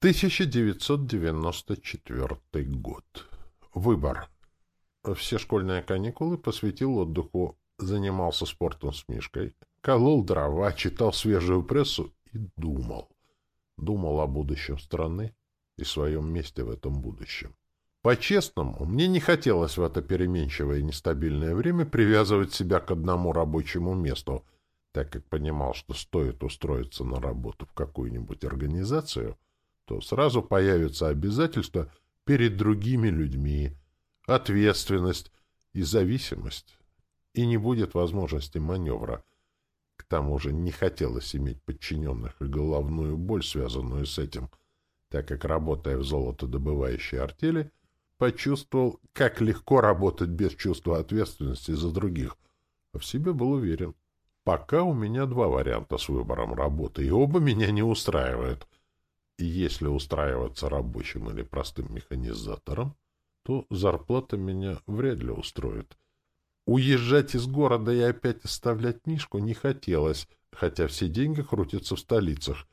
1994 год. Выбор. Все школьные каникулы посвятил отдыху, занимался спортом с Мишкой, колол дрова, читал свежую прессу и думал. Думал о будущем страны и своем месте в этом будущем. По-честному, мне не хотелось в это переменчивое и нестабильное время привязывать себя к одному рабочему месту, так как понимал, что стоит устроиться на работу в какую-нибудь организацию — то сразу появятся обязательства перед другими людьми, ответственность и зависимость, и не будет возможности маневра. К тому же не хотелось иметь подчиненных и головную боль, связанную с этим, так как, работая в золотодобывающей артели, почувствовал, как легко работать без чувства ответственности за других, а в себе был уверен. Пока у меня два варианта с выбором работы, и оба меня не устраивают — если устраиваться рабочим или простым механизатором, то зарплата меня вряд ли устроит. Уезжать из города и опять оставлять Мишку не хотелось, хотя все деньги крутятся в столицах.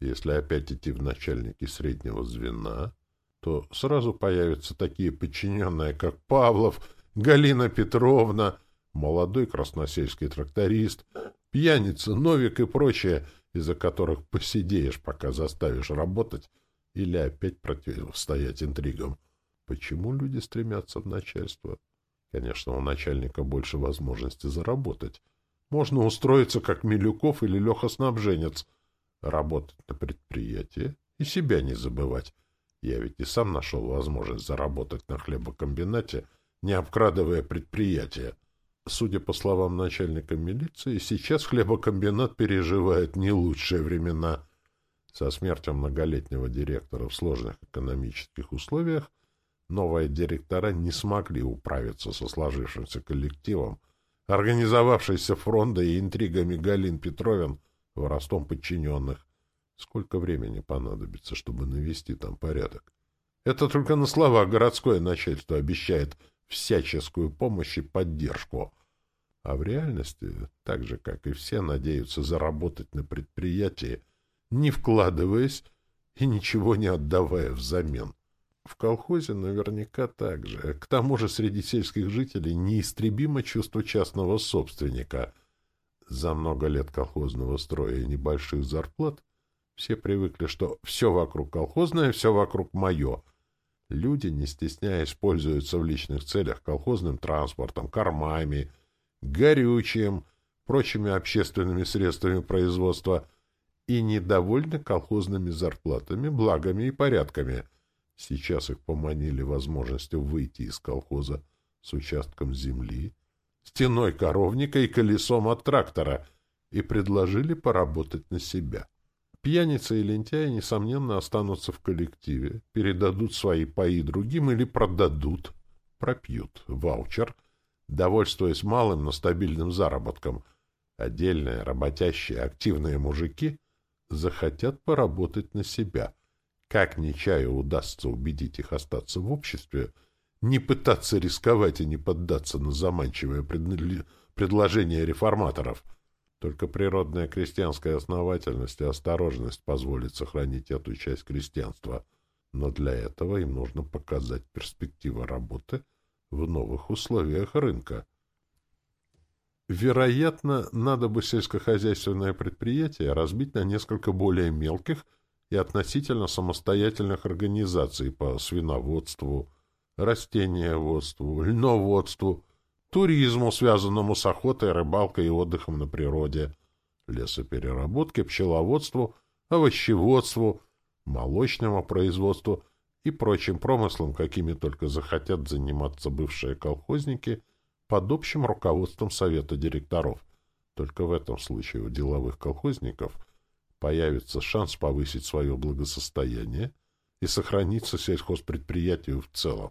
Если опять идти в начальники среднего звена, то сразу появятся такие подчиненные, как Павлов, Галина Петровна, молодой красносельский тракторист, пьяница, Новик и прочее, из-за которых посидеешь, пока заставишь работать, или опять противостоять интригам. Почему люди стремятся в начальство? Конечно, у начальника больше возможности заработать. Можно устроиться как Милюков или Леха-снабженец, работать на предприятии и себя не забывать. Я ведь и сам нашел возможность заработать на хлебокомбинате, не обкрадывая предприятие. Судя по словам начальника милиции, сейчас хлебокомбинат переживает не лучшие времена. Со смертью многолетнего директора в сложных экономических условиях новые директора не смогли управиться со сложившимся коллективом, организовавшийся фронда и интригами Галин Петровин в ростом подчиненных. Сколько времени понадобится, чтобы навести там порядок? Это только на слова городское начальство обещает — всяческую помощь и поддержку. А в реальности, так же, как и все, надеются заработать на предприятии, не вкладываясь и ничего не отдавая взамен. В колхозе наверняка так же. К тому же среди сельских жителей неистребимо чувство частного собственника. За много лет колхозного строя и небольших зарплат все привыкли, что все вокруг колхозное, все вокруг мое — Люди, не стесняясь, пользуются в личных целях колхозным транспортом, кормами, горючим, прочими общественными средствами производства и недовольны колхозными зарплатами, благами и порядками. Сейчас их поманили возможностью выйти из колхоза с участком земли, стеной коровника и колесом от трактора и предложили поработать на себя. Пьяницы и лентяи, несомненно, останутся в коллективе, передадут свои паи другим или продадут, пропьют ваучер, довольствуясь малым, но стабильным заработком. Отдельные, работящие, активные мужики захотят поработать на себя. Как Нечаю удастся убедить их остаться в обществе, не пытаться рисковать и не поддаться на заманчивое предложение реформаторов — только природная крестьянская основательность и осторожность позволит сохранить эту часть крестьянства. Но для этого им нужно показать перспективы работы в новых условиях рынка. Вероятно, надо бы сельскохозяйственное предприятие разбить на несколько более мелких и относительно самостоятельных организаций по свиноводству, растениеводству, льноводству – туризму, связанному с охотой, рыбалкой и отдыхом на природе, лесопереработке, пчеловодству, овощеводству, молочному производству и прочим промыслам, какими только захотят заниматься бывшие колхозники под общим руководством совета директоров. Только в этом случае у деловых колхозников появится шанс повысить свое благосостояние и сохраниться сельхозпредприятию в целом.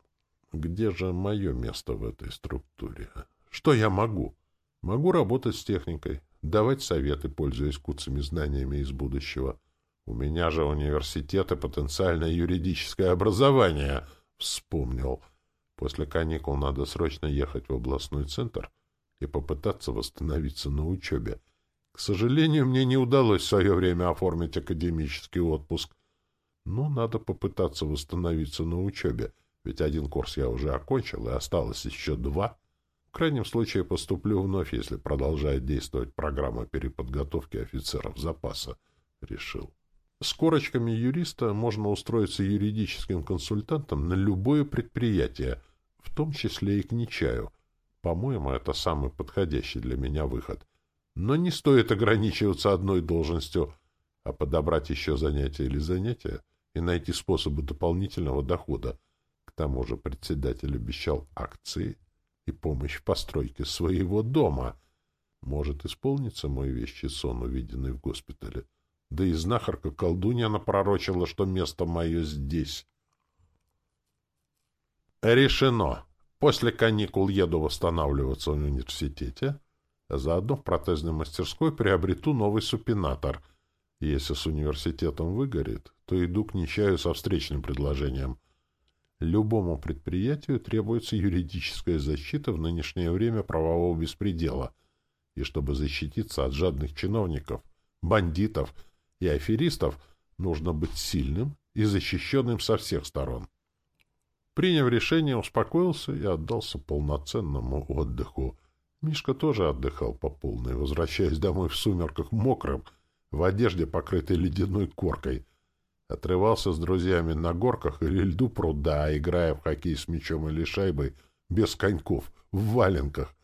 Где же мое место в этой структуре? Что я могу? Могу работать с техникой, давать советы, пользуясь куцами знаниями из будущего. У меня же университет и потенциальное юридическое образование, вспомнил. После каникул надо срочно ехать в областной центр и попытаться восстановиться на учебе. К сожалению, мне не удалось в свое время оформить академический отпуск. Ну, надо попытаться восстановиться на учебе, ведь один курс я уже окончил, и осталось еще два. В крайнем случае поступлю вновь, если продолжает действовать программа переподготовки офицеров запаса, решил. С корочками юриста можно устроиться юридическим консультантом на любое предприятие, в том числе и к Нечаю. По-моему, это самый подходящий для меня выход. Но не стоит ограничиваться одной должностью, а подобрать еще занятия или занятия и найти способы дополнительного дохода. К тому же председатель обещал акции и помощь в постройке своего дома. Может исполниться мой вещий сон, увиденный в госпитале. Да и знахарка-колдунья напророчила, что место мое здесь. Решено. После каникул еду восстанавливаться в университете, а заодно в протезной мастерской приобрету новый супинатор. Если с университетом выгорит, то иду к нечаю со встречным предложением. Любому предприятию требуется юридическая защита в нынешнее время правового беспредела, и чтобы защититься от жадных чиновников, бандитов и аферистов нужно быть сильным и защищенным со всех сторон. Приняв решение, успокоился и отдался полноценному отдыху. Мишка тоже отдыхал по полной, возвращаясь домой в сумерках мокрым, в одежде, покрытой ледяной коркой. Отрывался с друзьями на горках или льду пруда, играя в хоккей с мячом или шайбой, без коньков, в валенках.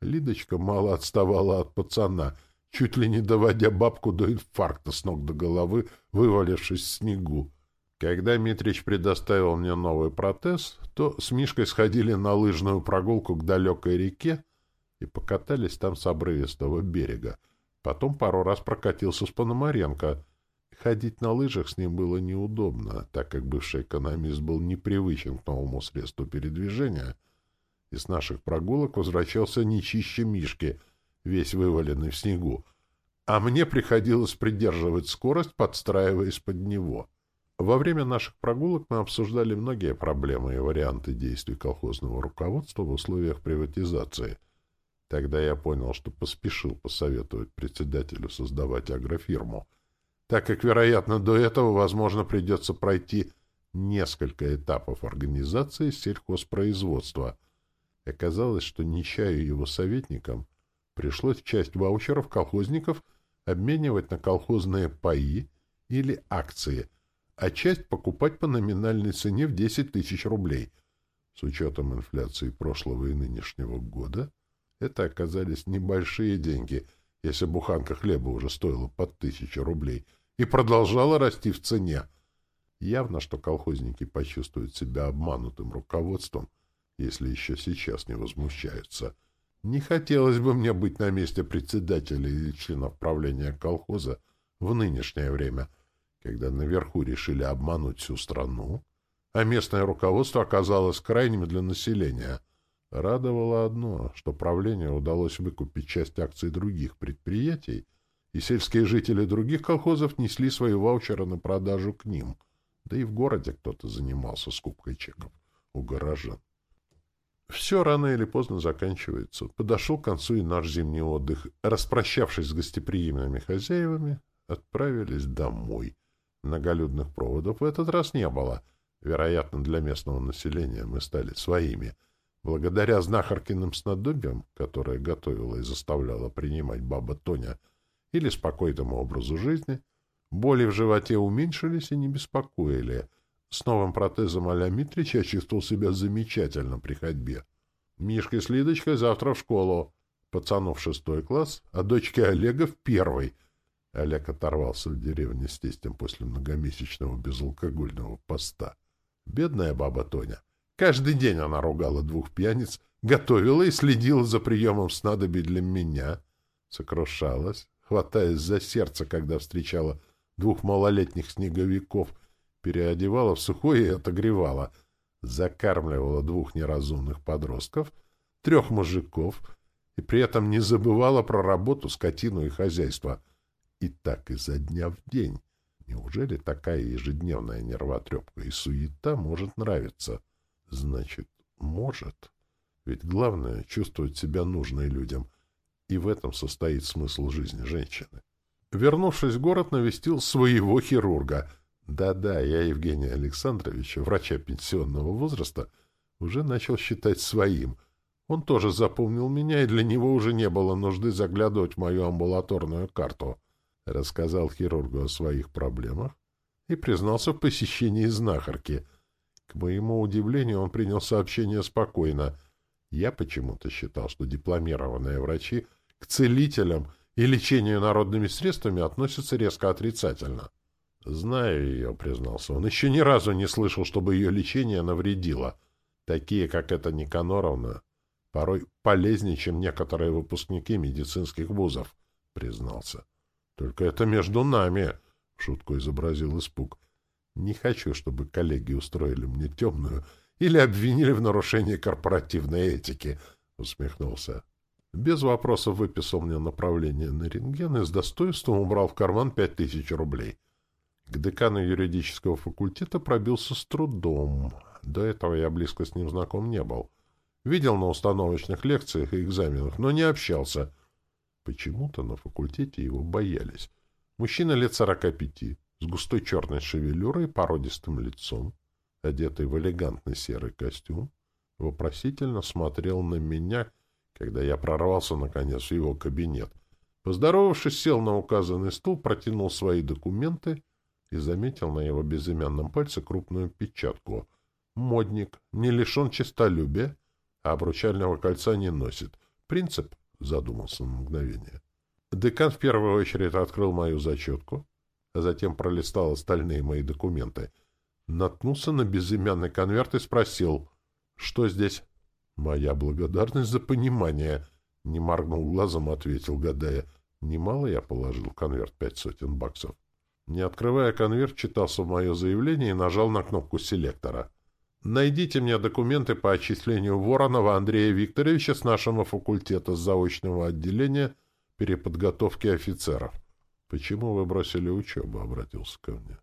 Лидочка мало отставала от пацана — чуть ли не доводя бабку до инфаркта с ног до головы, вывалившись в снегу. Когда Митрич предоставил мне новый протез, то с Мишкой сходили на лыжную прогулку к далекой реке и покатались там с обрывистого берега. Потом пару раз прокатился с Пономаренко. Ходить на лыжах с ним было неудобно, так как бывший экономист был непривычен к новому средству передвижения, и с наших прогулок возвращался не чище Мишки — весь вываленный в снегу, а мне приходилось придерживать скорость, подстраиваясь под него. Во время наших прогулок мы обсуждали многие проблемы и варианты действий колхозного руководства в условиях приватизации. Тогда я понял, что поспешил посоветовать председателю создавать агрофирму, так как, вероятно, до этого, возможно, придется пройти несколько этапов организации сельхозпроизводства. Оказалось, что Нечаю его советникам пришлось часть ваучеров колхозников обменивать на колхозные паи или акции, а часть покупать по номинальной цене в 10 тысяч рублей. С учетом инфляции прошлого и нынешнего года это оказались небольшие деньги, если буханка хлеба уже стоила под тысячу рублей и продолжала расти в цене. Явно, что колхозники почувствуют себя обманутым руководством, если еще сейчас не возмущаются — не хотелось бы мне быть на месте председателя или члена правления колхоза в нынешнее время, когда наверху решили обмануть всю страну, а местное руководство оказалось крайним для населения. Радовало одно, что правлению удалось выкупить часть акций других предприятий, и сельские жители других колхозов несли свои ваучеры на продажу к ним. Да и в городе кто-то занимался скупкой чеков у горожан. Все рано или поздно заканчивается. Подошел к концу и наш зимний отдых. Распрощавшись с гостеприимными хозяевами, отправились домой. Многолюдных проводов в этот раз не было. Вероятно, для местного населения мы стали своими. Благодаря знахаркиным снадобьям, которые готовила и заставляла принимать баба Тоня, или спокойному образу жизни, боли в животе уменьшились и не беспокоили — с новым протезом а-ля Митрич я чувствовал себя замечательно при ходьбе. Мишка с Лидочкой завтра в школу. Пацанов шестой класс, а дочке Олега в первый. Олег оторвался в деревне с тестем после многомесячного безалкогольного поста. Бедная баба Тоня. Каждый день она ругала двух пьяниц, готовила и следила за приемом снадобий для меня. Сокрушалась, хватаясь за сердце, когда встречала двух малолетних снеговиков — переодевала в сухое и отогревала, закармливала двух неразумных подростков, трех мужиков и при этом не забывала про работу, скотину и хозяйство. И так изо дня в день. Неужели такая ежедневная нервотрепка и суета может нравиться? Значит, может. Ведь главное — чувствовать себя нужной людям. И в этом состоит смысл жизни женщины. Вернувшись в город, навестил своего хирурга — Да-да, я Евгения Александровича, врача пенсионного возраста, уже начал считать своим. Он тоже запомнил меня, и для него уже не было нужды заглядывать в мою амбулаторную карту. Рассказал хирургу о своих проблемах и признался в посещении знахарки. К моему удивлению, он принял сообщение спокойно. Я почему-то считал, что дипломированные врачи к целителям и лечению народными средствами относятся резко отрицательно. «Знаю ее», — признался он. «Еще ни разу не слышал, чтобы ее лечение навредило. Такие, как эта Никаноровна, порой полезнее, чем некоторые выпускники медицинских вузов», — признался. «Только это между нами», — шутку изобразил испуг. «Не хочу, чтобы коллеги устроили мне темную или обвинили в нарушении корпоративной этики», — усмехнулся. Без вопросов выписал мне направление на рентген и с достоинством убрал в карман пять тысяч рублей. К декану юридического факультета пробился с трудом. До этого я близко с ним знаком не был. Видел на установочных лекциях и экзаменах, но не общался. Почему-то на факультете его боялись. Мужчина лет сорока пяти, с густой черной шевелюрой и породистым лицом, одетый в элегантный серый костюм, вопросительно смотрел на меня, когда я прорвался, наконец, в его кабинет. Поздоровавшись, сел на указанный стул, протянул свои документы и заметил на его безымянном пальце крупную печатку. Модник, не лишен честолюбия, а обручального кольца не носит. Принцип, задумался на мгновение. Декан в первую очередь открыл мою зачетку, а затем пролистал остальные мои документы. Наткнулся на безымянный конверт и спросил, что здесь? Моя благодарность за понимание. Не моргнул глазом, ответил, гадая. Немало я положил в конверт пять сотен баксов. Не открывая конверт, читался мое заявление и нажал на кнопку селектора. «Найдите мне документы по отчислению Воронова Андрея Викторовича с нашего факультета заочного отделения переподготовки офицеров». «Почему вы бросили учебу?» — обратился ко мне.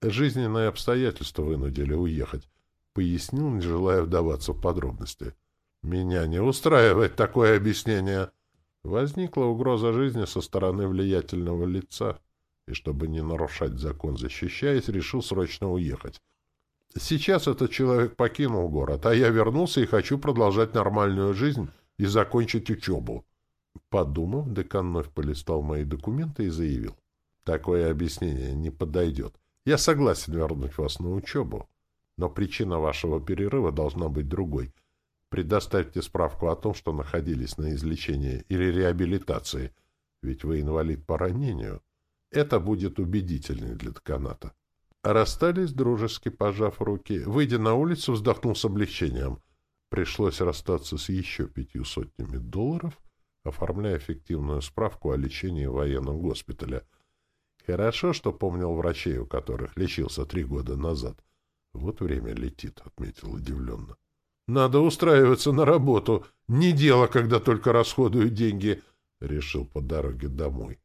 «Жизненные обстоятельства вынудили уехать», — пояснил, не желая вдаваться в подробности. «Меня не устраивает такое объяснение». Возникла угроза жизни со стороны влиятельного лица и, чтобы не нарушать закон, защищаясь, решил срочно уехать. Сейчас этот человек покинул город, а я вернулся и хочу продолжать нормальную жизнь и закончить учебу. Подумав, декан вновь полистал мои документы и заявил. Такое объяснение не подойдет. Я согласен вернуть вас на учебу, но причина вашего перерыва должна быть другой. Предоставьте справку о том, что находились на излечении или реабилитации, ведь вы инвалид по ранению. Это будет убедительнее для деканата. Расстались, дружески пожав руки. Выйдя на улицу, вздохнул с облегчением. Пришлось расстаться с еще пятью сотнями долларов, оформляя эффективную справку о лечении в военном госпитале. Хорошо, что помнил врачей, у которых лечился три года назад. Вот время летит, — отметил удивленно. Надо устраиваться на работу. Не дело, когда только расходуют деньги, — решил по дороге домой.